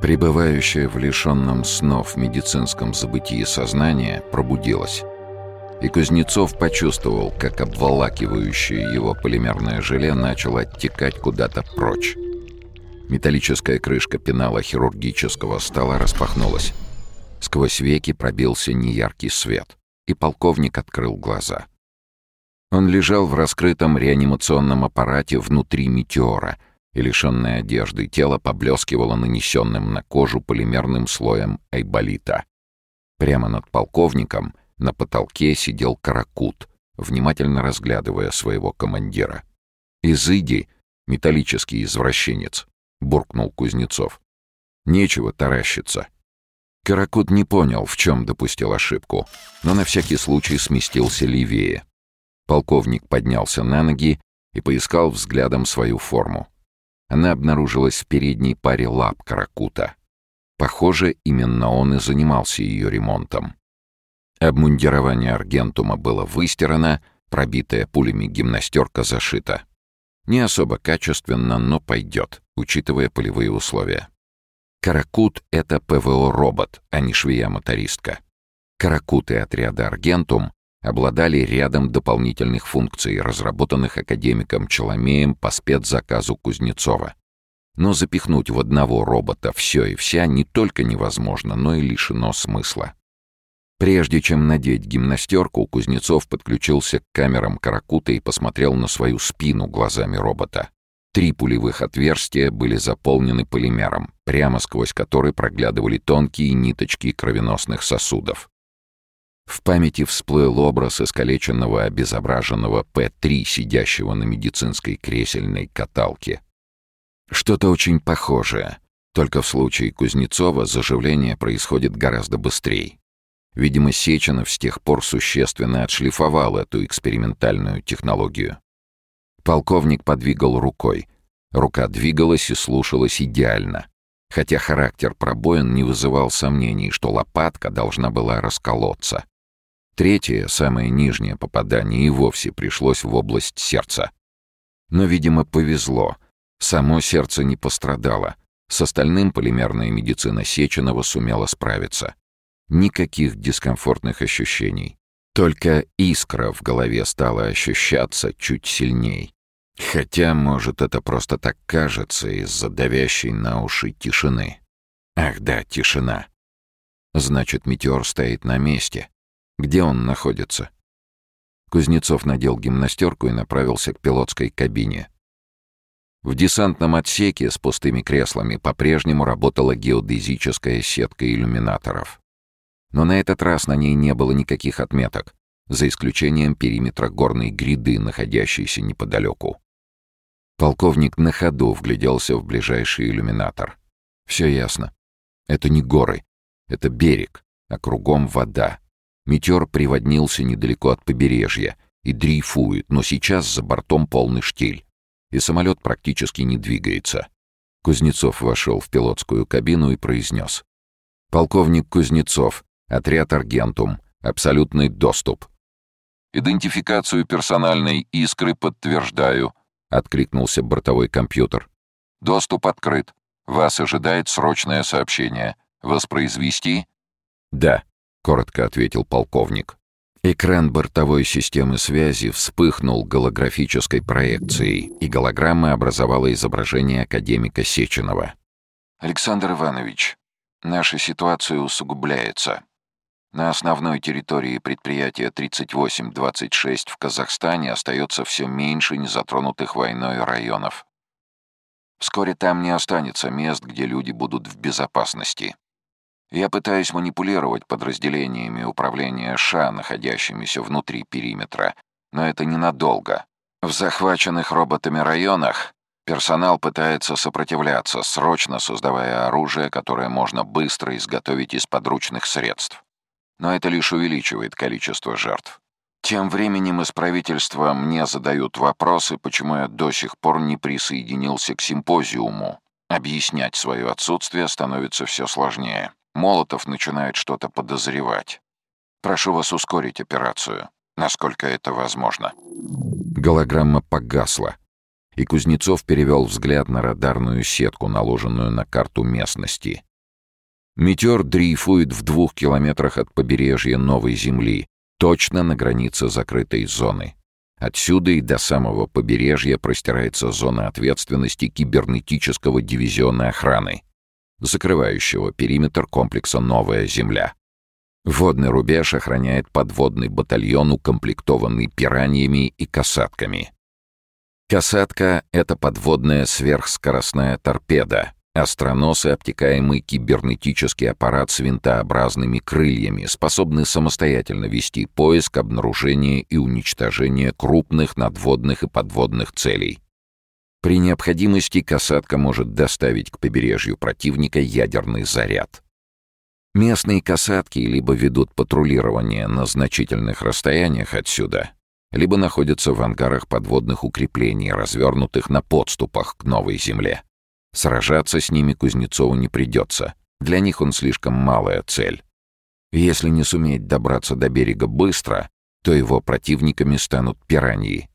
Пребывающее в лишенном снов медицинском забытии сознание пробудилось. И Кузнецов почувствовал, как обволакивающее его полимерное желе начало оттекать куда-то прочь. Металлическая крышка пенала хирургического стола распахнулась. Сквозь веки пробился неяркий свет, и полковник открыл глаза. Он лежал в раскрытом реанимационном аппарате внутри «Метеора», и лишенное одежды тело поблескивало нанесенным на кожу полимерным слоем айболита. Прямо над полковником на потолке сидел каракут, внимательно разглядывая своего командира. «Изыди, металлический извращенец», — буркнул Кузнецов. «Нечего таращиться». Каракут не понял, в чем допустил ошибку, но на всякий случай сместился левее. Полковник поднялся на ноги и поискал взглядом свою форму. Она обнаружилась в передней паре лап каракута. Похоже, именно он и занимался ее ремонтом. Обмундирование аргентума было выстирано, пробитая пулями гимнастерка зашита. Не особо качественно, но пойдет, учитывая полевые условия. Каракут — это ПВО-робот, а не швея-мотористка. Каракуты отряда «Аргентум» обладали рядом дополнительных функций, разработанных академиком Челомеем по спецзаказу Кузнецова. Но запихнуть в одного робота все и вся не только невозможно, но и лишено смысла. Прежде чем надеть гимнастерку, Кузнецов подключился к камерам Каракута и посмотрел на свою спину глазами робота. Три пулевых отверстия были заполнены полимером, прямо сквозь который проглядывали тонкие ниточки кровеносных сосудов. В памяти всплыл образ искалеченного обезображенного П-3, сидящего на медицинской кресельной каталке. Что-то очень похожее, только в случае Кузнецова заживление происходит гораздо быстрее. Видимо, Сеченов с тех пор существенно отшлифовал эту экспериментальную технологию. Полковник подвигал рукой. Рука двигалась и слушалась идеально. Хотя характер пробоин не вызывал сомнений, что лопатка должна была расколоться. Третье, самое нижнее попадание и вовсе пришлось в область сердца. Но, видимо, повезло. Само сердце не пострадало. С остальным полимерная медицина Сеченова сумела справиться. Никаких дискомфортных ощущений. Только искра в голове стала ощущаться чуть сильней. Хотя, может, это просто так кажется из-за давящей на уши тишины. Ах да, тишина. Значит, метеор стоит на месте. Где он находится?» Кузнецов надел гимнастерку и направился к пилотской кабине. В десантном отсеке с пустыми креслами по-прежнему работала геодезическая сетка иллюминаторов. Но на этот раз на ней не было никаких отметок, за исключением периметра горной гряды, находящейся неподалеку. Полковник на ходу вгляделся в ближайший иллюминатор. Все ясно. Это не горы, это берег, а кругом вода. Метеор приводнился недалеко от побережья и дрейфует, но сейчас за бортом полный штиль, и самолет практически не двигается. Кузнецов вошел в пилотскую кабину и произнес. «Полковник Кузнецов, отряд «Аргентум», абсолютный доступ». «Идентификацию персональной искры подтверждаю», — откликнулся бортовой компьютер. «Доступ открыт. Вас ожидает срочное сообщение. Воспроизвести?» «Да», — коротко ответил полковник. Экран бортовой системы связи вспыхнул голографической проекцией, и голограмма образовала изображение академика Сеченова. «Александр Иванович, наша ситуация усугубляется. На основной территории предприятия 3826 в Казахстане остается все меньше незатронутых войной районов. Вскоре там не останется мест, где люди будут в безопасности. Я пытаюсь манипулировать подразделениями управления ША, находящимися внутри периметра, но это ненадолго. В захваченных роботами районах персонал пытается сопротивляться, срочно создавая оружие, которое можно быстро изготовить из подручных средств. Но это лишь увеличивает количество жертв. Тем временем из правительства мне задают вопросы, почему я до сих пор не присоединился к симпозиуму. Объяснять свое отсутствие становится все сложнее. Молотов начинает что-то подозревать. Прошу вас ускорить операцию, насколько это возможно». Голограмма погасла, и Кузнецов перевел взгляд на радарную сетку, наложенную на карту местности, Метеор дрейфует в двух километрах от побережья Новой Земли, точно на границе закрытой зоны. Отсюда и до самого побережья простирается зона ответственности кибернетического дивизиона охраны, закрывающего периметр комплекса «Новая Земля». Водный рубеж охраняет подводный батальон, укомплектованный пираньями и касатками. Касатка — это подводная сверхскоростная торпеда, остроносый обтекаемый кибернетический аппарат с винтообразными крыльями, способный самостоятельно вести поиск, обнаружение и уничтожение крупных надводных и подводных целей. При необходимости касатка может доставить к побережью противника ядерный заряд. Местные касатки либо ведут патрулирование на значительных расстояниях отсюда, либо находятся в ангарах подводных укреплений, развернутых на подступах к новой земле. Сражаться с ними Кузнецову не придется. Для них он слишком малая цель. Если не суметь добраться до берега быстро, то его противниками станут пираньи.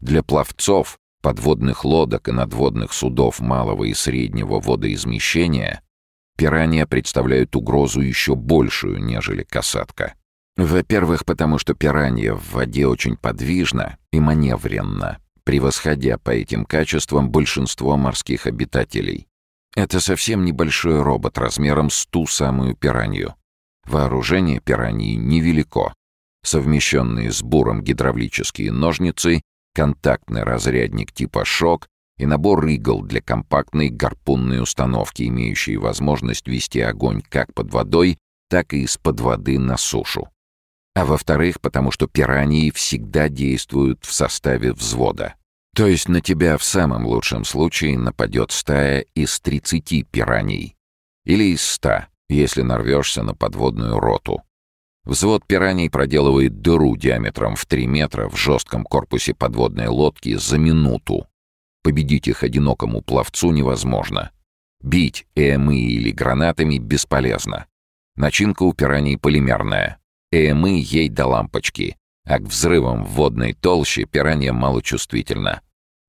Для пловцов, подводных лодок и надводных судов малого и среднего водоизмещения пиранья представляют угрозу еще большую, нежели касатка. Во-первых, потому что пиранья в воде очень подвижна и маневренна, превосходя по этим качествам большинство морских обитателей. Это совсем небольшой робот размером с ту самую пиранью. Вооружение пираньи невелико. Совмещенные с буром гидравлические ножницы, контактный разрядник типа «Шок» и набор игл для компактной гарпунной установки, имеющей возможность вести огонь как под водой, так и из-под воды на сушу. А во-вторых, потому что пираньи всегда действуют в составе взвода. То есть на тебя в самом лучшем случае нападет стая из 30 пираний. Или из 100, если нарвешься на подводную роту. Взвод пираний проделывает дыру диаметром в 3 метра в жестком корпусе подводной лодки за минуту. Победить их одинокому пловцу невозможно. Бить ЭМИ или гранатами бесполезно. Начинка у пираний полимерная. ЭМИ ей до лампочки, а к взрывам в водной толще пиранья малочувствительна,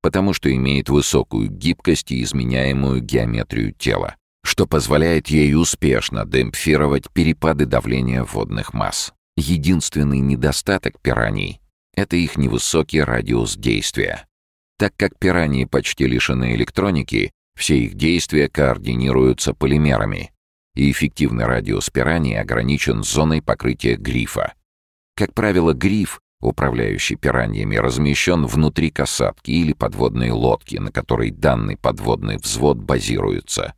потому что имеет высокую гибкость и изменяемую геометрию тела, что позволяет ей успешно демпфировать перепады давления водных масс. Единственный недостаток пираний — это их невысокий радиус действия. Так как пираньи почти лишены электроники, все их действия координируются полимерами, и эффективный радиус пираний ограничен зоной покрытия грифа. Как правило, гриф, управляющий пираньями, размещен внутри касатки или подводной лодки, на которой данный подводный взвод базируется.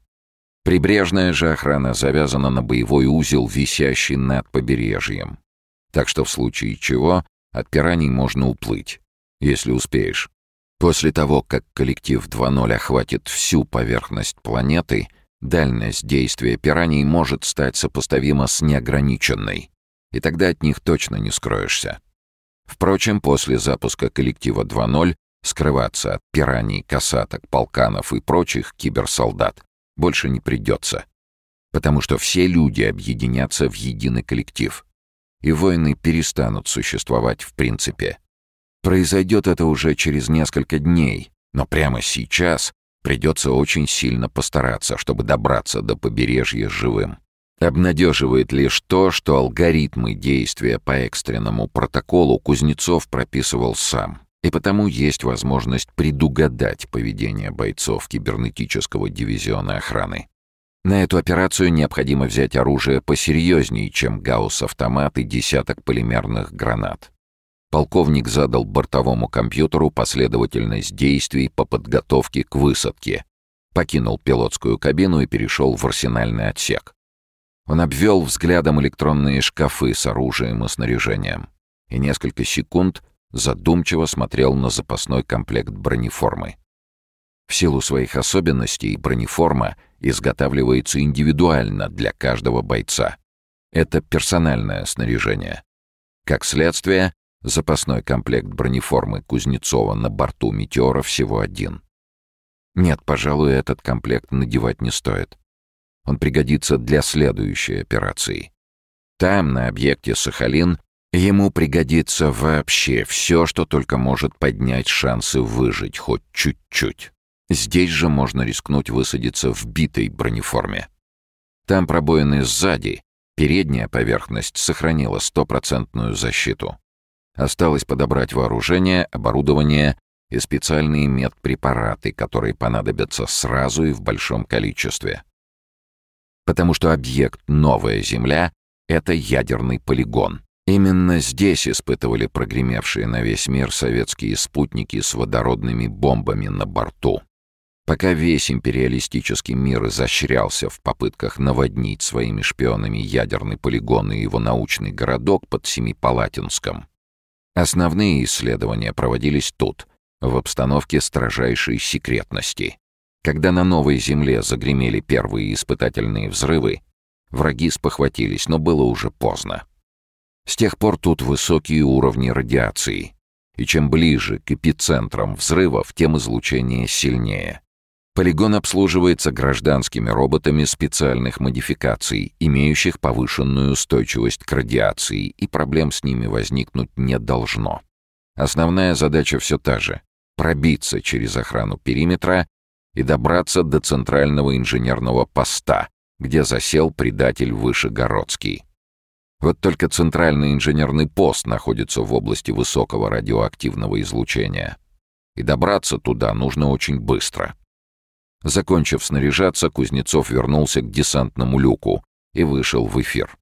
Прибрежная же охрана завязана на боевой узел, висящий над побережьем. Так что в случае чего от пираний можно уплыть, если успеешь. После того, как коллектив 2.0 охватит всю поверхность планеты, дальность действия пираний может стать сопоставима с неограниченной и тогда от них точно не скроешься. Впрочем, после запуска коллектива 2.0 скрываться от пираний, касаток, полканов и прочих киберсолдат больше не придется, потому что все люди объединятся в единый коллектив, и войны перестанут существовать в принципе. Произойдет это уже через несколько дней, но прямо сейчас придется очень сильно постараться, чтобы добраться до побережья живым. Обнадеживает лишь то, что алгоритмы действия по экстренному протоколу Кузнецов прописывал сам, и потому есть возможность предугадать поведение бойцов кибернетического дивизиона охраны. На эту операцию необходимо взять оружие посерьезнее, чем гаусс-автомат и десяток полимерных гранат. Полковник задал бортовому компьютеру последовательность действий по подготовке к высадке, покинул пилотскую кабину и перешел в арсенальный отсек. Он обвел взглядом электронные шкафы с оружием и снаряжением и несколько секунд задумчиво смотрел на запасной комплект бронеформы. В силу своих особенностей бронеформа изготавливается индивидуально для каждого бойца. Это персональное снаряжение. Как следствие, запасной комплект бронеформы Кузнецова на борту «Метеора» всего один. Нет, пожалуй, этот комплект надевать не стоит. Он пригодится для следующей операции. Там, на объекте Сахалин, ему пригодится вообще все, что только может поднять шансы выжить хоть чуть-чуть. Здесь же можно рискнуть высадиться в битой бронеформе. Там пробоины сзади, передняя поверхность сохранила стопроцентную защиту. Осталось подобрать вооружение, оборудование и специальные медпрепараты, которые понадобятся сразу и в большом количестве. Потому что объект «Новая Земля» — это ядерный полигон. Именно здесь испытывали прогремевшие на весь мир советские спутники с водородными бомбами на борту. Пока весь империалистический мир изощрялся в попытках наводнить своими шпионами ядерный полигон и его научный городок под Семипалатинском, основные исследования проводились тут, в обстановке строжайшей секретности. Когда на новой земле загремели первые испытательные взрывы, враги спохватились, но было уже поздно. С тех пор тут высокие уровни радиации, и чем ближе к эпицентрам взрывов, тем излучение сильнее. Полигон обслуживается гражданскими роботами специальных модификаций, имеющих повышенную устойчивость к радиации, и проблем с ними возникнуть не должно. Основная задача все та же — пробиться через охрану периметра и добраться до центрального инженерного поста, где засел предатель Вышегородский. Вот только центральный инженерный пост находится в области высокого радиоактивного излучения. И добраться туда нужно очень быстро. Закончив снаряжаться, Кузнецов вернулся к десантному люку и вышел в эфир.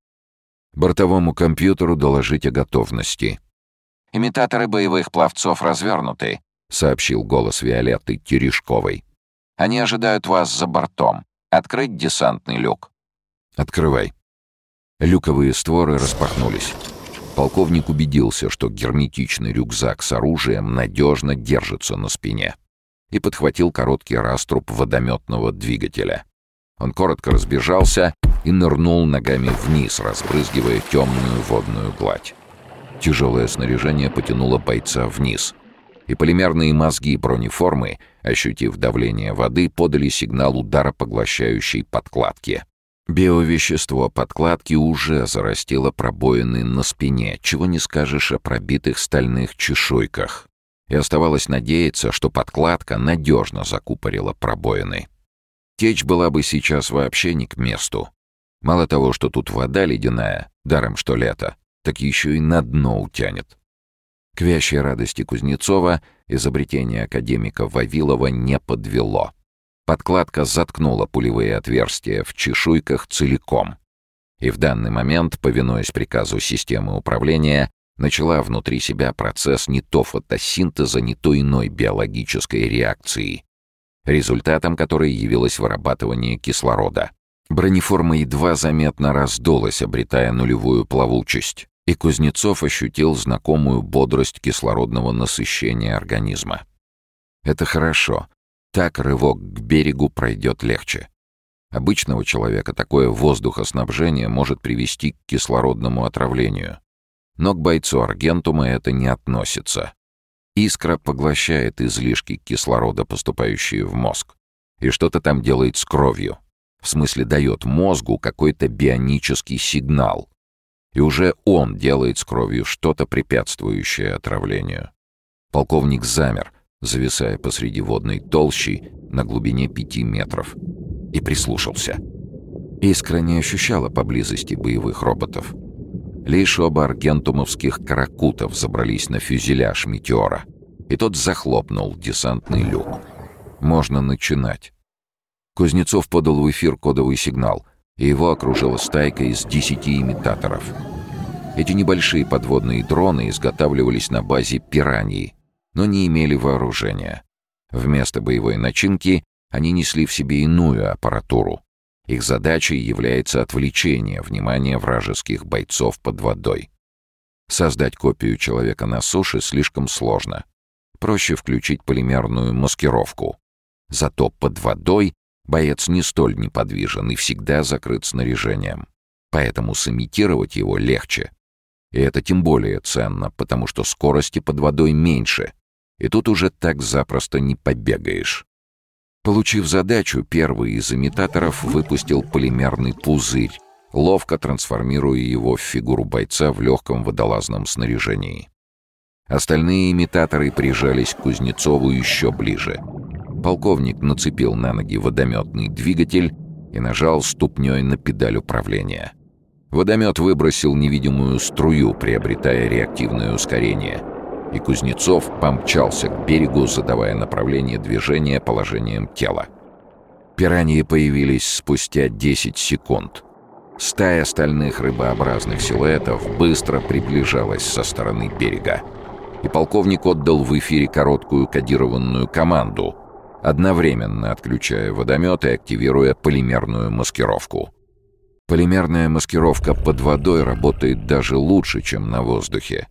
Бортовому компьютеру доложить о готовности. «Имитаторы боевых пловцов развернуты», — сообщил голос Виолетты Терешковой. «Они ожидают вас за бортом. Открыть десантный люк». «Открывай». Люковые створы распахнулись. Полковник убедился, что герметичный рюкзак с оружием надежно держится на спине и подхватил короткий раструб водометного двигателя. Он коротко разбежался и нырнул ногами вниз, разбрызгивая темную водную гладь. Тяжелое снаряжение потянуло бойца вниз, и полимерные мозги бронеформы, ощутив давление воды, подали сигнал удара поглощающей подкладки. Биовещество подкладки уже зарастило пробоины на спине, чего не скажешь о пробитых стальных чешуйках. И оставалось надеяться, что подкладка надежно закупорила пробоины. Течь была бы сейчас вообще не к месту. Мало того, что тут вода ледяная, даром что лето, так еще и на дно утянет. К вящей радости Кузнецова изобретение академика Вавилова не подвело. Подкладка заткнула пулевые отверстия в чешуйках целиком. И в данный момент, повинуясь приказу системы управления, начала внутри себя процесс не то фотосинтеза, не то иной биологической реакции, результатом которой явилось вырабатывание кислорода. Бронеформа едва заметно раздулась, обретая нулевую плавучесть, и Кузнецов ощутил знакомую бодрость кислородного насыщения организма. Это хорошо. Так рывок к берегу пройдет легче. Обычного человека такое воздухоснабжение может привести к кислородному отравлению. Но к бойцу Аргентума это не относится. Искра поглощает излишки кислорода, поступающие в мозг, и что-то там делает с кровью. В смысле, дает мозгу какой-то бионический сигнал. И уже он делает с кровью что-то препятствующее отравлению. Полковник замер, зависая посреди водной толщи на глубине пяти метров, и прислушался. Искра не ощущала поблизости боевых роботов. Лишь оба аргентумовских каракутов забрались на фюзеляж «Метеора», и тот захлопнул десантный люк. «Можно начинать». Кузнецов подал в эфир кодовый сигнал, и его окружила стайка из десяти имитаторов. Эти небольшие подводные дроны изготавливались на базе «Пираньи», но не имели вооружения. Вместо боевой начинки они несли в себе иную аппаратуру. Их задачей является отвлечение внимания вражеских бойцов под водой. Создать копию человека на суше слишком сложно. Проще включить полимерную маскировку. Зато под водой боец не столь неподвижен и всегда закрыт снаряжением. Поэтому сымитировать его легче. И это тем более ценно, потому что скорости под водой меньше, и тут уже так запросто не побегаешь. Получив задачу, первый из имитаторов выпустил полимерный пузырь, ловко трансформируя его в фигуру бойца в легком водолазном снаряжении. Остальные имитаторы прижались к Кузнецову еще ближе. Полковник нацепил на ноги водометный двигатель и нажал ступней на педаль управления. Водомет выбросил невидимую струю, приобретая реактивное ускорение, и Кузнецов помчался к берегу, задавая направление движения положением тела. Пираньи появились спустя 10 секунд. Стая остальных рыбообразных силуэтов быстро приближалась со стороны берега. И полковник отдал в эфире короткую кодированную команду, одновременно отключая водомет и активируя полимерную маскировку. Полимерная маскировка под водой работает даже лучше, чем на воздухе,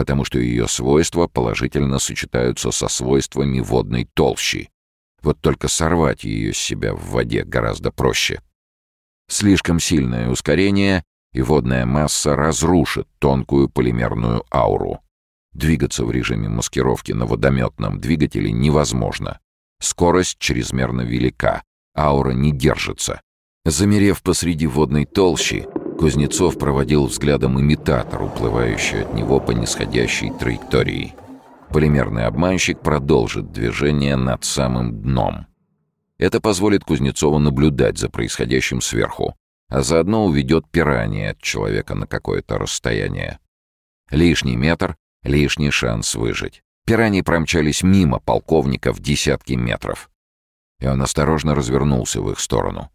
потому что ее свойства положительно сочетаются со свойствами водной толщи. Вот только сорвать ее с себя в воде гораздо проще. Слишком сильное ускорение, и водная масса разрушит тонкую полимерную ауру. Двигаться в режиме маскировки на водометном двигателе невозможно. Скорость чрезмерно велика, аура не держится. Замерев посреди водной толщи, Кузнецов проводил взглядом имитатор, уплывающий от него по нисходящей траектории. Полимерный обманщик продолжит движение над самым дном. Это позволит Кузнецову наблюдать за происходящим сверху, а заодно уведет пирание от человека на какое-то расстояние. Лишний метр — лишний шанс выжить. Пираньи промчались мимо полковника в десятки метров. И он осторожно развернулся в их сторону.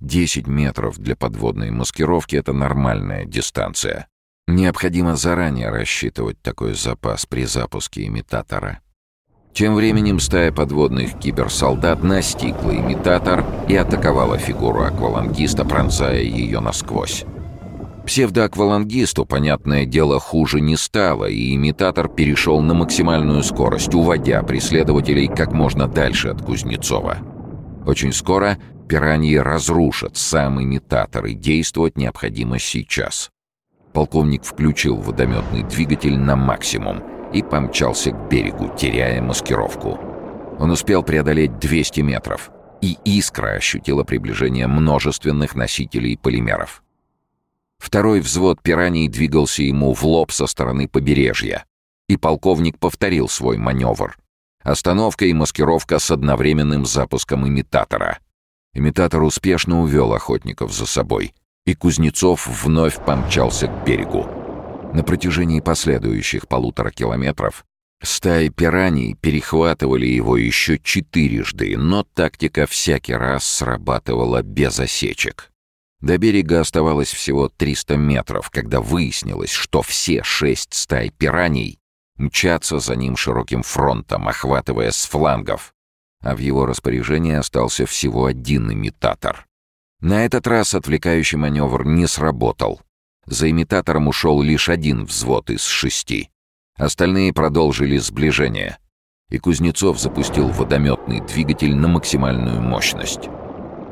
Десять метров для подводной маскировки — это нормальная дистанция. Необходимо заранее рассчитывать такой запас при запуске имитатора. Тем временем стая подводных киберсолдат настигла имитатор и атаковала фигуру аквалангиста, пронзая ее насквозь. Псевдоаквалангисту, понятное дело, хуже не стало, и имитатор перешел на максимальную скорость, уводя преследователей как можно дальше от Кузнецова. Очень скоро пираньи разрушат сам имитатор, и действовать необходимо сейчас. Полковник включил водометный двигатель на максимум и помчался к берегу, теряя маскировку. Он успел преодолеть 200 метров, и искра ощутила приближение множественных носителей полимеров. Второй взвод пираний двигался ему в лоб со стороны побережья, и полковник повторил свой маневр. Остановка и маскировка с одновременным запуском имитатора. Имитатор успешно увел охотников за собой — и Кузнецов вновь помчался к берегу. На протяжении последующих полутора километров стаи пираний перехватывали его еще четырежды, но тактика всякий раз срабатывала без осечек. До берега оставалось всего 300 метров, когда выяснилось, что все шесть стай пираний мчатся за ним широким фронтом, охватывая с флангов, а в его распоряжении остался всего один имитатор. На этот раз отвлекающий маневр не сработал. За имитатором ушел лишь один взвод из шести. Остальные продолжили сближение. И Кузнецов запустил водометный двигатель на максимальную мощность.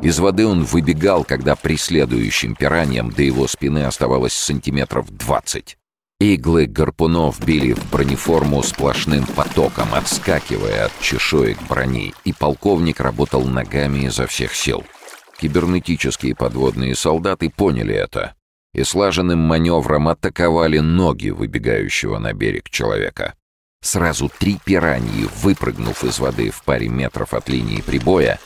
Из воды он выбегал, когда преследующим пираньям до его спины оставалось сантиметров двадцать. Иглы гарпунов били в бронеформу сплошным потоком, отскакивая от чешуек брони, и полковник работал ногами изо всех сил. Кибернетические подводные солдаты поняли это и слаженным маневром атаковали ноги выбегающего на берег человека. Сразу три пираньи, выпрыгнув из воды в паре метров от линии прибоя,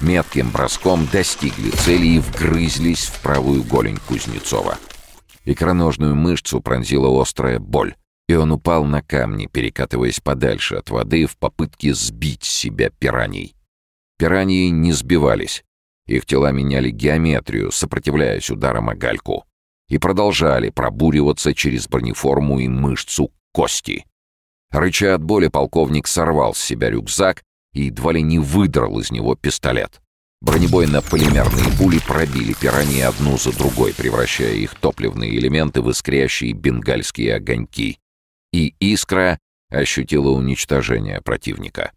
метким броском достигли цели и вгрызлись в правую голень Кузнецова. Икроножную мышцу пронзила острая боль, и он упал на камни, перекатываясь подальше от воды в попытке сбить себя пираний. Пираньи не сбивались, их тела меняли геометрию, сопротивляясь ударам о гальку, и продолжали пробуриваться через бронеформу и мышцу кости. Рыча от боли, полковник сорвал с себя рюкзак и едва ли не выдрал из него пистолет. Бронебойно-полимерные пули пробили пираньи одну за другой, превращая их топливные элементы в искрящие бенгальские огоньки. И искра ощутила уничтожение противника.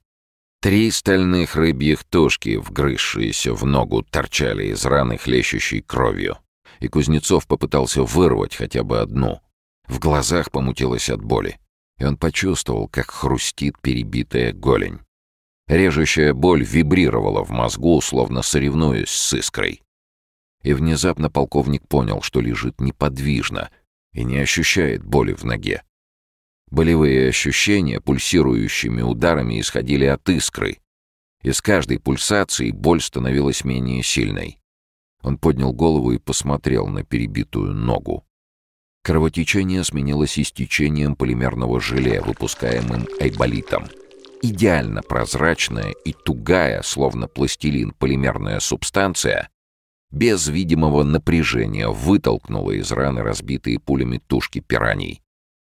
Три стальных рыбьих тушки, вгрызшиеся в ногу, торчали из раны, хлещущей кровью. И Кузнецов попытался вырвать хотя бы одну. В глазах помутилось от боли, и он почувствовал, как хрустит перебитая голень. Режущая боль вибрировала в мозгу, словно соревнуясь с искрой. И внезапно полковник понял, что лежит неподвижно и не ощущает боли в ноге. Болевые ощущения пульсирующими ударами исходили от искры. И с каждой пульсацией боль становилась менее сильной. Он поднял голову и посмотрел на перебитую ногу. Кровотечение сменилось истечением полимерного желе, выпускаемым айболитом. Идеально прозрачная и тугая, словно пластилин, полимерная субстанция без видимого напряжения вытолкнула из раны разбитые пулями тушки пираний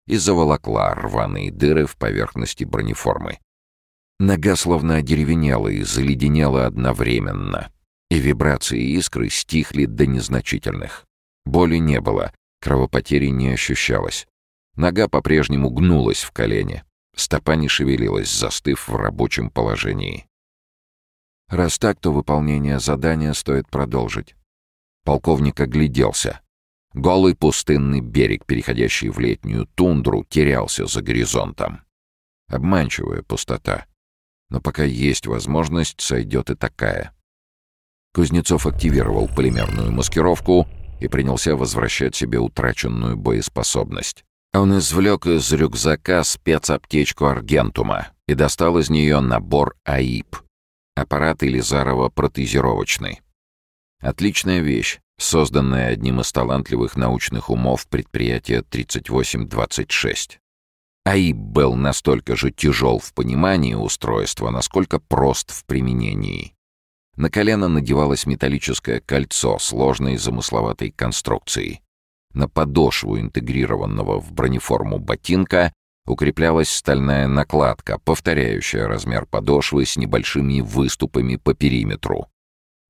и заволокла рваные дыры в поверхности бронеформы. Нога словно одеревенела и заледенела одновременно, и вибрации искры стихли до незначительных. Боли не было, кровопотери не ощущалось. Нога по-прежнему гнулась в колене, стопа не шевелилась, застыв в рабочем положении. Раз так, то выполнение задания стоит продолжить. Полковник огляделся. Голый пустынный берег, переходящий в летнюю тундру, терялся за горизонтом. Обманчивая пустота. Но пока есть возможность, сойдет и такая. Кузнецов активировал полимерную маскировку и принялся возвращать себе утраченную боеспособность. Он извлек из рюкзака спецаптечку Аргентума и достал из нее набор АИП — Аппарат Елизарова протезировочный. Отличная вещь, созданная одним из талантливых научных умов предприятия 3826. АИБ был настолько же тяжел в понимании устройства, насколько прост в применении. На колено надевалось металлическое кольцо сложной замысловатой конструкции. На подошву интегрированного в бронеформу ботинка укреплялась стальная накладка, повторяющая размер подошвы с небольшими выступами по периметру.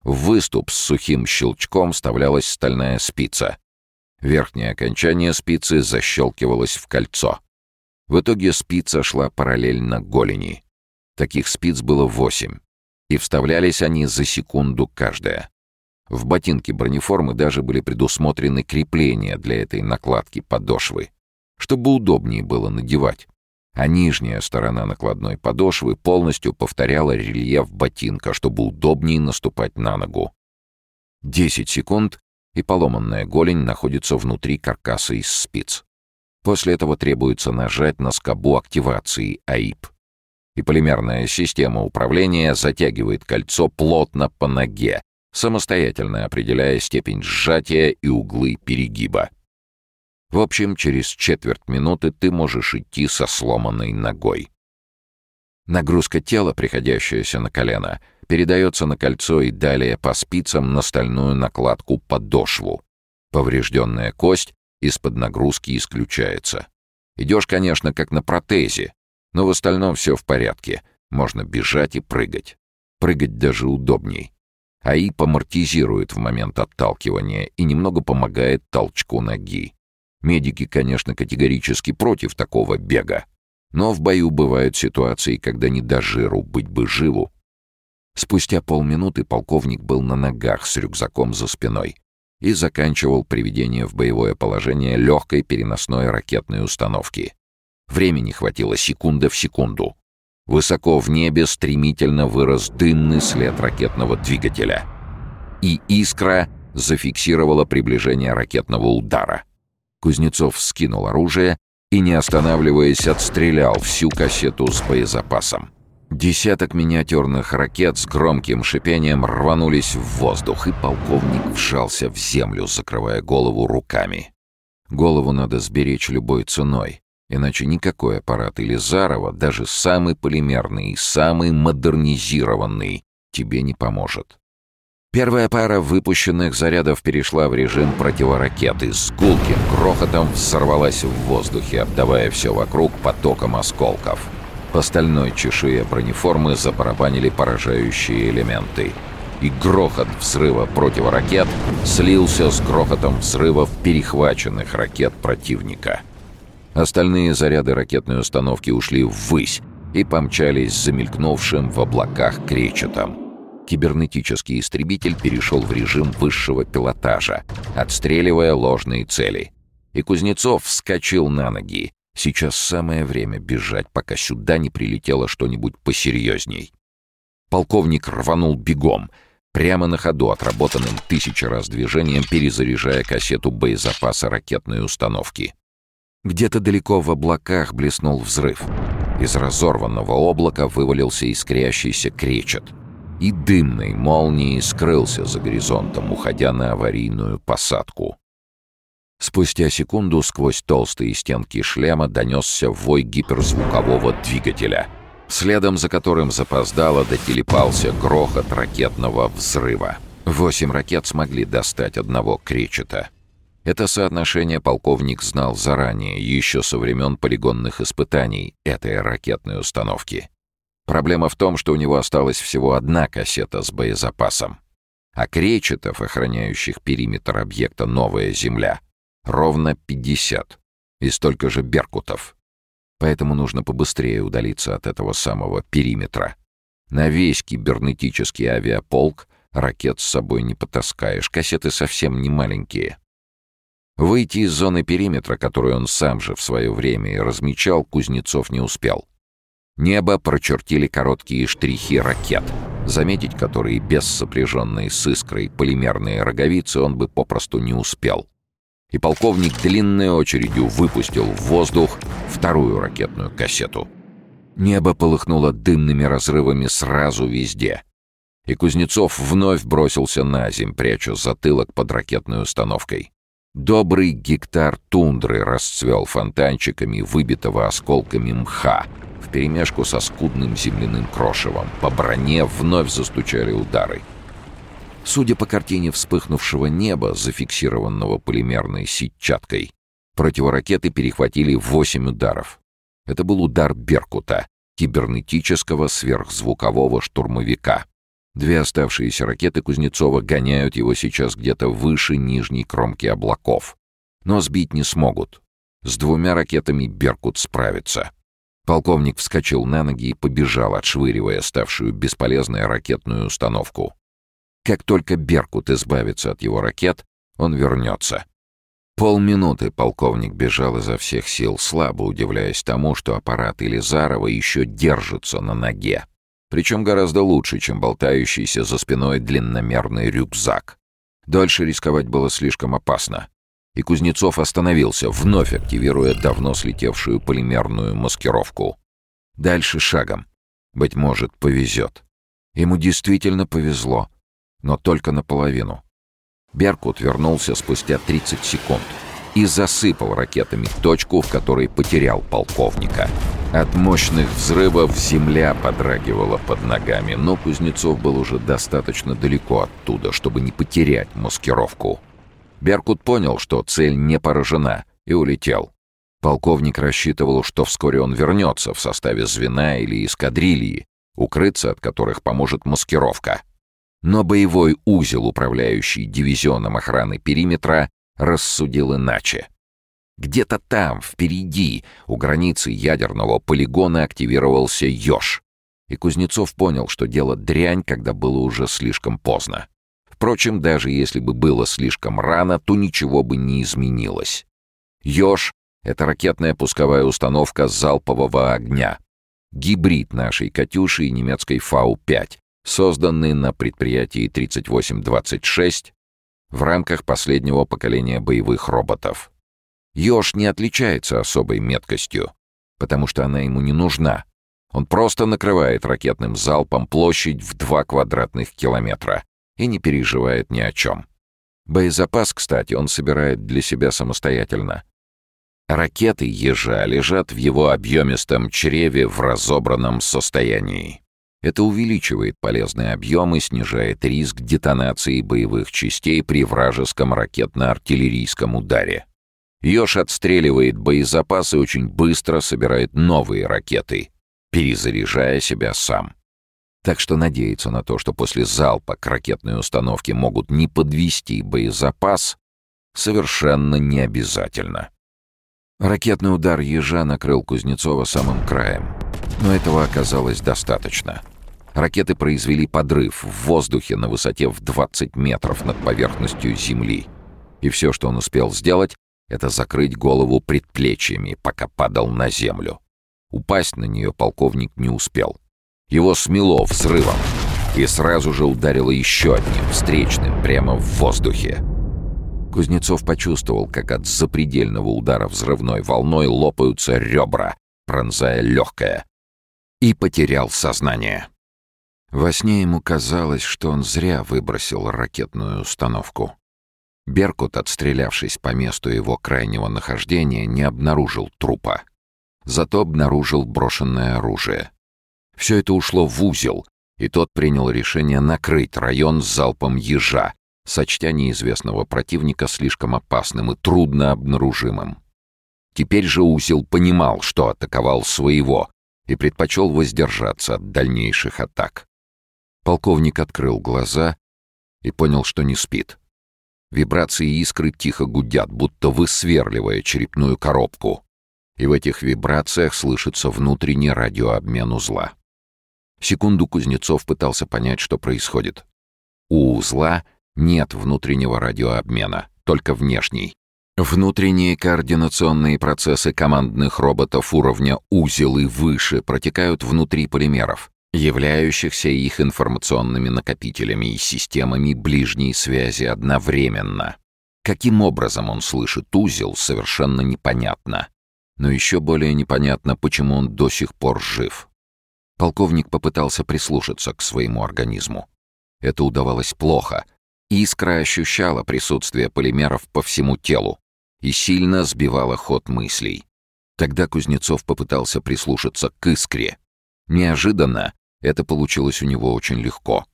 В выступ с сухим щелчком вставлялась стальная спица. Верхнее окончание спицы защелкивалось в кольцо. В итоге спица шла параллельно голени. Таких спиц было восемь. И вставлялись они за секунду каждая. В ботинке бронеформы даже были предусмотрены крепления для этой накладки подошвы чтобы удобнее было надевать. А нижняя сторона накладной подошвы полностью повторяла рельеф ботинка, чтобы удобнее наступать на ногу. 10 секунд, и поломанная голень находится внутри каркаса из спиц. После этого требуется нажать на скобу активации АИП. И полимерная система управления затягивает кольцо плотно по ноге, самостоятельно определяя степень сжатия и углы перегиба. В общем, через четверть минуты ты можешь идти со сломанной ногой. Нагрузка тела, приходящаяся на колено, передается на кольцо и далее по спицам на стальную накладку подошву. Поврежденная кость из-под нагрузки исключается. Идешь, конечно, как на протезе, но в остальном все в порядке. Можно бежать и прыгать. Прыгать даже удобней. АИП амортизирует в момент отталкивания и немного помогает толчку ноги. Медики, конечно, категорически против такого бега. Но в бою бывают ситуации, когда не до жиру, быть бы живу. Спустя полминуты полковник был на ногах с рюкзаком за спиной и заканчивал приведение в боевое положение легкой переносной ракетной установки. Времени хватило секунда в секунду. Высоко в небе стремительно вырос дымный след ракетного двигателя. И искра зафиксировала приближение ракетного удара. Кузнецов скинул оружие и, не останавливаясь, отстрелял всю кассету с боезапасом. Десяток миниатюрных ракет с громким шипением рванулись в воздух, и полковник вжался в землю, закрывая голову руками. Голову надо сберечь любой ценой, иначе никакой аппарат Илизарова, даже самый полимерный и самый модернизированный, тебе не поможет. Первая пара выпущенных зарядов перешла в режим противоракеты. С гулким грохотом взорвалась в воздухе, обдавая все вокруг потоком осколков. По стальной чешуе бронеформы забарабанили поражающие элементы. И грохот взрыва противоракет слился с грохотом взрывов перехваченных ракет противника. Остальные заряды ракетной установки ушли ввысь и помчались замелькнувшим в облаках кречетом кибернетический истребитель перешел в режим высшего пилотажа, отстреливая ложные цели. И Кузнецов вскочил на ноги. Сейчас самое время бежать, пока сюда не прилетело что-нибудь посерьезней. Полковник рванул бегом, прямо на ходу, отработанным тысячи раз движением, перезаряжая кассету боезапаса ракетной установки. Где-то далеко в облаках блеснул взрыв. Из разорванного облака вывалился искрящийся кречет — и дымной молнией скрылся за горизонтом, уходя на аварийную посадку. Спустя секунду сквозь толстые стенки шлема донесся вой гиперзвукового двигателя, следом за которым запоздало дотелепался грохот ракетного взрыва. Восемь ракет смогли достать одного кречета. Это соотношение полковник знал заранее, еще со времен полигонных испытаний этой ракетной установки. Проблема в том, что у него осталась всего одна кассета с боезапасом. А кречетов, охраняющих периметр объекта «Новая Земля», Ровно 50. И столько же беркутов. Поэтому нужно побыстрее удалиться от этого самого периметра. На весь кибернетический авиаполк ракет с собой не потаскаешь, кассеты совсем не маленькие. Выйти из зоны периметра, которую он сам же в свое время и размечал, Кузнецов не успел. Небо прочертили короткие штрихи ракет, заметить которые без сопряженной с искрой полимерные роговицы он бы попросту не успел и полковник длинной очередью выпустил в воздух вторую ракетную кассету. Небо полыхнуло дымными разрывами сразу везде. И Кузнецов вновь бросился на земь, пряча затылок под ракетной установкой. Добрый гектар тундры расцвел фонтанчиками выбитого осколками мха, вперемешку со скудным земляным крошевом. По броне вновь застучали удары. Судя по картине вспыхнувшего неба, зафиксированного полимерной сетчаткой, противоракеты перехватили восемь ударов. Это был удар «Беркута», кибернетического сверхзвукового штурмовика. Две оставшиеся ракеты Кузнецова гоняют его сейчас где-то выше нижней кромки облаков. Но сбить не смогут. С двумя ракетами «Беркут» справится. Полковник вскочил на ноги и побежал, отшвыривая ставшую бесполезной ракетную установку. Как только Беркут избавится от его ракет, он вернется. Полминуты полковник бежал изо всех сил, слабо удивляясь тому, что аппарат Елизарова еще держится на ноге. Причем гораздо лучше, чем болтающийся за спиной длинномерный рюкзак. Дальше рисковать было слишком опасно. И Кузнецов остановился, вновь активируя давно слетевшую полимерную маскировку. Дальше шагом. Быть может, повезет. Ему действительно повезло но только наполовину. Беркут вернулся спустя 30 секунд и засыпал ракетами точку, в которой потерял полковника. От мощных взрывов земля подрагивала под ногами, но Кузнецов был уже достаточно далеко оттуда, чтобы не потерять маскировку. Беркут понял, что цель не поражена, и улетел. Полковник рассчитывал, что вскоре он вернется в составе звена или эскадрильи, укрыться от которых поможет маскировка. Но боевой узел, управляющий дивизионом охраны периметра, рассудил иначе. Где-то там, впереди, у границы ядерного полигона активировался Ёж. И Кузнецов понял, что дело дрянь, когда было уже слишком поздно. Впрочем, даже если бы было слишком рано, то ничего бы не изменилось. Ёж — это ракетная пусковая установка залпового огня. Гибрид нашей «Катюши» и немецкой «Фау-5», созданный на предприятии 3826 в рамках последнего поколения боевых роботов. Ёж не отличается особой меткостью, потому что она ему не нужна. Он просто накрывает ракетным залпом площадь в 2 квадратных километра и не переживает ни о чем. Боезапас, кстати, он собирает для себя самостоятельно. Ракеты ежа лежат в его объемистом чреве в разобранном состоянии. Это увеличивает полезный объем и снижает риск детонации боевых частей при вражеском ракетно-артиллерийском ударе. Ёж отстреливает боезапас и очень быстро собирает новые ракеты, перезаряжая себя сам. Так что надеяться на то, что после залпа к ракетной установке могут не подвести боезапас, совершенно не обязательно. Ракетный удар ежа накрыл Кузнецова самым краем — но этого оказалось достаточно. Ракеты произвели подрыв в воздухе на высоте в 20 метров над поверхностью Земли. И все, что он успел сделать, это закрыть голову предплечьями, пока падал на землю. Упасть на нее полковник не успел. Его смело взрывом и сразу же ударило еще одним, встречным, прямо в воздухе. Кузнецов почувствовал, как от запредельного удара взрывной волной лопаются ребра, пронзая легкое, и потерял сознание. Во сне ему казалось, что он зря выбросил ракетную установку. Беркут, отстрелявшись по месту его крайнего нахождения, не обнаружил трупа. Зато обнаружил брошенное оружие. Все это ушло в узел, и тот принял решение накрыть район залпом ежа, сочтя неизвестного противника слишком опасным и трудно обнаружимым. Теперь же узел понимал, что атаковал своего, и предпочел воздержаться от дальнейших атак. Полковник открыл глаза и понял, что не спит. Вибрации искры тихо гудят, будто высверливая черепную коробку. И в этих вибрациях слышится внутренний радиообмен узла. Секунду Кузнецов пытался понять, что происходит. У узла нет внутреннего радиообмена, только внешний. Внутренние координационные процессы командных роботов уровня узел и выше протекают внутри полимеров, являющихся их информационными накопителями и системами ближней связи одновременно. Каким образом он слышит узел, совершенно непонятно. Но еще более непонятно, почему он до сих пор жив. Полковник попытался прислушаться к своему организму. Это удавалось плохо. Искра ощущала присутствие полимеров по всему телу и сильно сбивала ход мыслей. Тогда Кузнецов попытался прислушаться к искре. Неожиданно это получилось у него очень легко.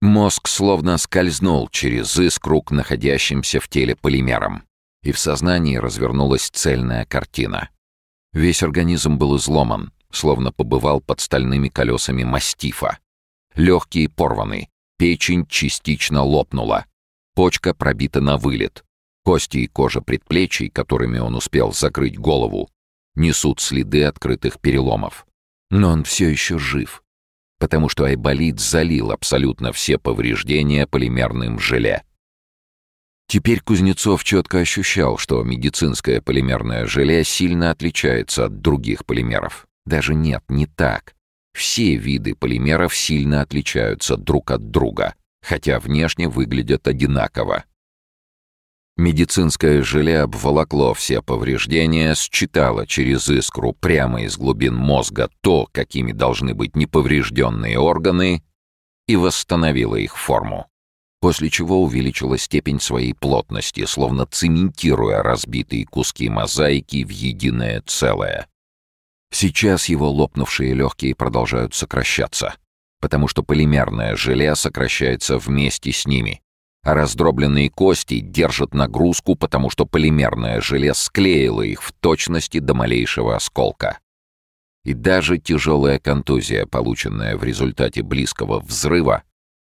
Мозг словно скользнул через искру к находящимся в теле полимерам, и в сознании развернулась цельная картина. Весь организм был изломан, словно побывал под стальными колесами мастифа. Легкие порваны, печень частично лопнула, почка пробита на вылет, кости и кожа предплечий, которыми он успел закрыть голову, несут следы открытых переломов. Но он все еще жив потому что айболит залил абсолютно все повреждения полимерным желе. Теперь Кузнецов четко ощущал, что медицинское полимерное желе сильно отличается от других полимеров. Даже нет, не так. Все виды полимеров сильно отличаются друг от друга, хотя внешне выглядят одинаково. Медицинское желе обволокло все повреждения, считало через искру прямо из глубин мозга то, какими должны быть неповрежденные органы, и восстановило их форму, после чего увеличило степень своей плотности, словно цементируя разбитые куски мозаики в единое целое. Сейчас его лопнувшие легкие продолжают сокращаться, потому что полимерное желе сокращается вместе с ними, а раздробленные кости держат нагрузку, потому что полимерное желе склеило их в точности до малейшего осколка. И даже тяжелая контузия, полученная в результате близкого взрыва,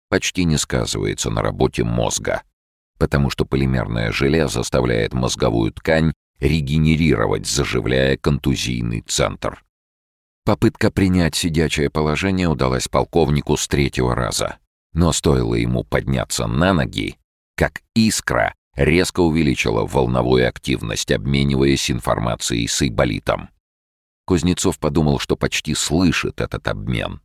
почти не сказывается на работе мозга, потому что полимерное желе заставляет мозговую ткань регенерировать, заживляя контузийный центр. Попытка принять сидячее положение удалась полковнику с третьего раза. Но стоило ему подняться на ноги, как искра резко увеличила волновую активность, обмениваясь информацией с Айболитом. Кузнецов подумал, что почти слышит этот обмен.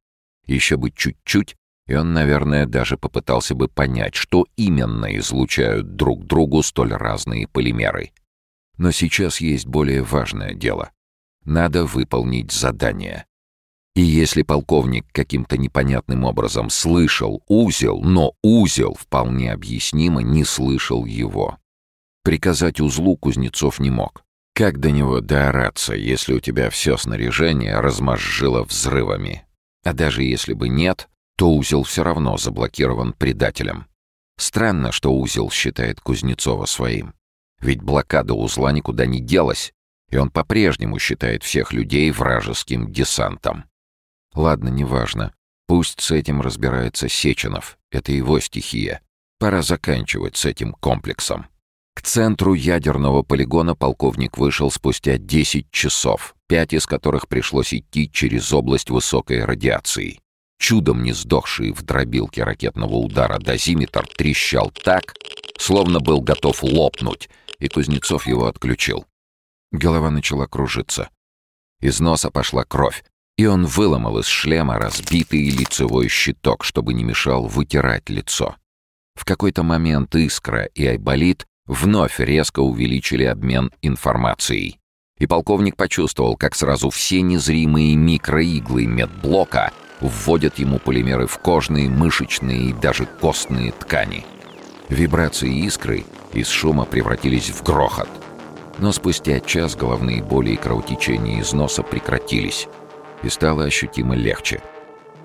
Еще бы чуть-чуть, и он, наверное, даже попытался бы понять, что именно излучают друг другу столь разные полимеры. Но сейчас есть более важное дело. Надо выполнить задание. И если полковник каким-то непонятным образом слышал узел, но узел вполне объяснимо не слышал его. Приказать узлу Кузнецов не мог. Как до него доораться, если у тебя все снаряжение размозжило взрывами? А даже если бы нет, то узел все равно заблокирован предателем. Странно, что узел считает Кузнецова своим. Ведь блокада узла никуда не делась, и он по-прежнему считает всех людей вражеским десантом. Ладно, неважно. Пусть с этим разбирается Сеченов. Это его стихия. Пора заканчивать с этим комплексом. К центру ядерного полигона полковник вышел спустя 10 часов, пять из которых пришлось идти через область высокой радиации. Чудом не сдохший в дробилке ракетного удара дозиметр трещал так, словно был готов лопнуть, и Кузнецов его отключил. Голова начала кружиться. Из носа пошла кровь, и он выломал из шлема разбитый лицевой щиток, чтобы не мешал вытирать лицо. В какой-то момент Искра и Айболит вновь резко увеличили обмен информацией. И полковник почувствовал, как сразу все незримые микроиглы медблока вводят ему полимеры в кожные, мышечные и даже костные ткани. Вибрации искры из шума превратились в грохот. Но спустя час головные боли и кровотечение из носа прекратились, и стало ощутимо легче.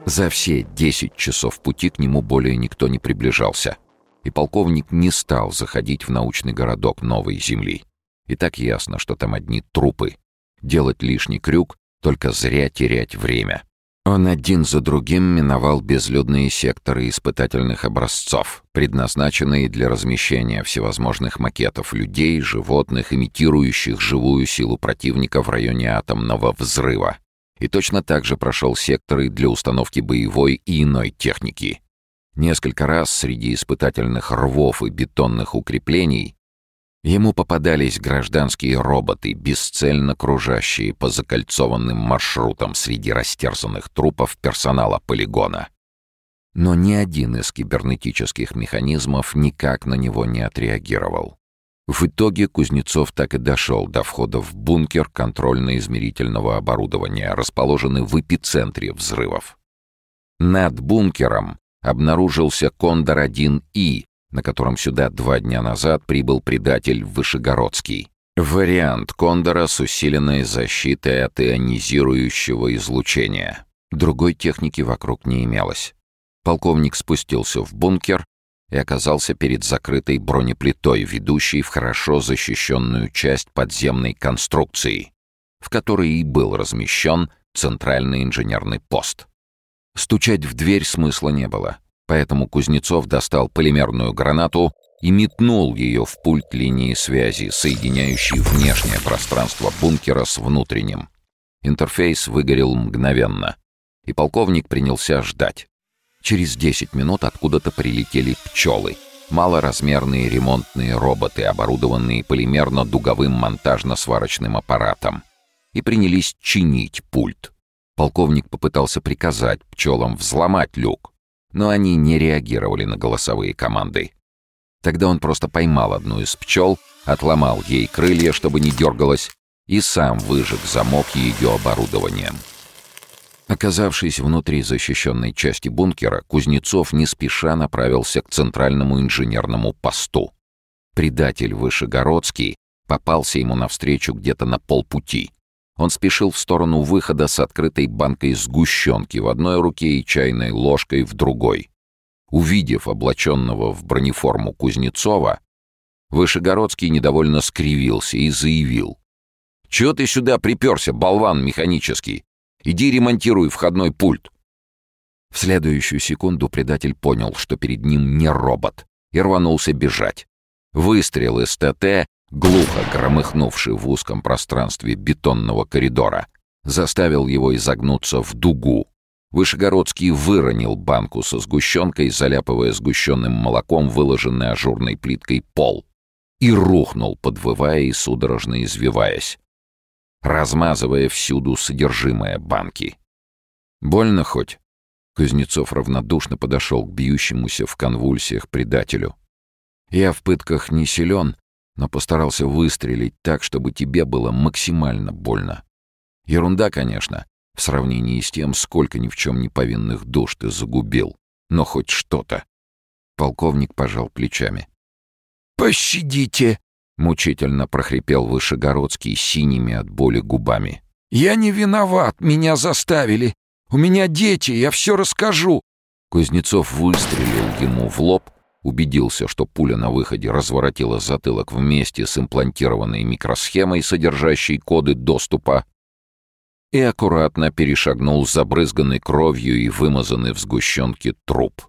За все 10 часов пути к нему более никто не приближался, и полковник не стал заходить в научный городок Новой Земли. И так ясно, что там одни трупы. Делать лишний крюк — только зря терять время. Он один за другим миновал безлюдные секторы испытательных образцов, предназначенные для размещения всевозможных макетов людей, животных, имитирующих живую силу противника в районе атомного взрыва. И точно так же прошел секторы для установки боевой и иной техники. Несколько раз среди испытательных рвов и бетонных укреплений Ему попадались гражданские роботы, бесцельно кружащие по закольцованным маршрутам среди растерзанных трупов персонала полигона. Но ни один из кибернетических механизмов никак на него не отреагировал. В итоге Кузнецов так и дошел до входа в бункер контрольно-измерительного оборудования, расположенный в эпицентре взрывов. Над бункером обнаружился Кондор-1И, на котором сюда два дня назад прибыл предатель Вышегородский. Вариант Кондора с усиленной защитой от ионизирующего излучения. Другой техники вокруг не имелось. Полковник спустился в бункер и оказался перед закрытой бронеплитой, ведущей в хорошо защищенную часть подземной конструкции, в которой и был размещен центральный инженерный пост. Стучать в дверь смысла не было. Поэтому Кузнецов достал полимерную гранату и метнул ее в пульт линии связи, соединяющий внешнее пространство бункера с внутренним. Интерфейс выгорел мгновенно, и полковник принялся ждать. Через 10 минут откуда-то прилетели пчелы, малоразмерные ремонтные роботы, оборудованные полимерно-дуговым монтажно-сварочным аппаратом, и принялись чинить пульт. Полковник попытался приказать пчелам взломать люк, но они не реагировали на голосовые команды. Тогда он просто поймал одну из пчел, отломал ей крылья, чтобы не дергалась, и сам выжег замок ее оборудованием. Оказавшись внутри защищенной части бункера, Кузнецов не спеша направился к центральному инженерному посту. Предатель Вышегородский попался ему навстречу где-то на полпути. Он спешил в сторону выхода с открытой банкой сгущенки в одной руке и чайной ложкой в другой. Увидев облаченного в бронеформу Кузнецова, Вышегородский недовольно скривился и заявил. «Чего ты сюда приперся, болван механический? Иди ремонтируй входной пульт». В следующую секунду предатель понял, что перед ним не робот, и рванулся бежать. Выстрел из ТТ глухо громыхнувший в узком пространстве бетонного коридора, заставил его изогнуться в дугу. Вышегородский выронил банку со сгущенкой, заляпывая сгущенным молоком выложенный ажурной плиткой пол, и рухнул, подвывая и судорожно извиваясь, размазывая всюду содержимое банки. «Больно хоть?» Кузнецов равнодушно подошел к бьющемуся в конвульсиях предателю. «Я в пытках не силен, но постарался выстрелить так, чтобы тебе было максимально больно. Ерунда, конечно, в сравнении с тем, сколько ни в чем не повинных душ ты загубил, но хоть что-то. Полковник пожал плечами. «Пощадите!» — мучительно прохрипел Вышегородский синими от боли губами. «Я не виноват, меня заставили. У меня дети, я все расскажу!» Кузнецов выстрелил ему в лоб, убедился, что пуля на выходе разворотила затылок вместе с имплантированной микросхемой, содержащей коды доступа, и аккуратно перешагнул забрызганный кровью и вымазанный в сгущенке труп.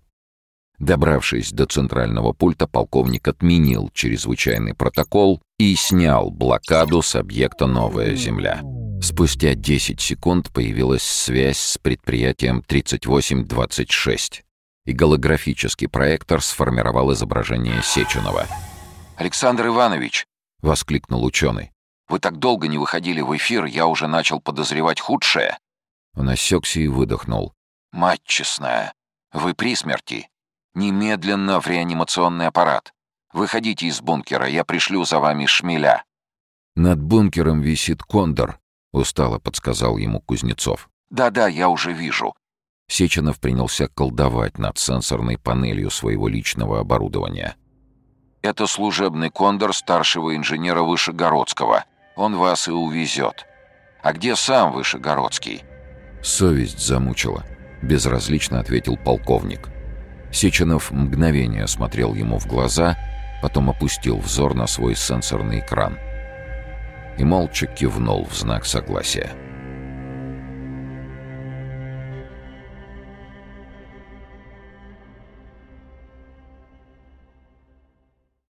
Добравшись до центрального пульта, полковник отменил чрезвычайный протокол и снял блокаду с объекта «Новая Земля». Спустя 10 секунд появилась связь с предприятием 3826 и голографический проектор сформировал изображение Сеченова. «Александр Иванович!» — воскликнул ученый. «Вы так долго не выходили в эфир, я уже начал подозревать худшее». Он осекся и выдохнул. «Мать честная, вы при смерти. Немедленно в реанимационный аппарат. Выходите из бункера, я пришлю за вами шмеля». «Над бункером висит кондор», — устало подсказал ему Кузнецов. «Да-да, я уже вижу. Сеченов принялся колдовать над сенсорной панелью своего личного оборудования. «Это служебный кондор старшего инженера Вышегородского. Он вас и увезет. А где сам Вышегородский?» «Совесть замучила», — безразлично ответил полковник. Сеченов мгновение смотрел ему в глаза, потом опустил взор на свой сенсорный экран и молча кивнул в знак согласия.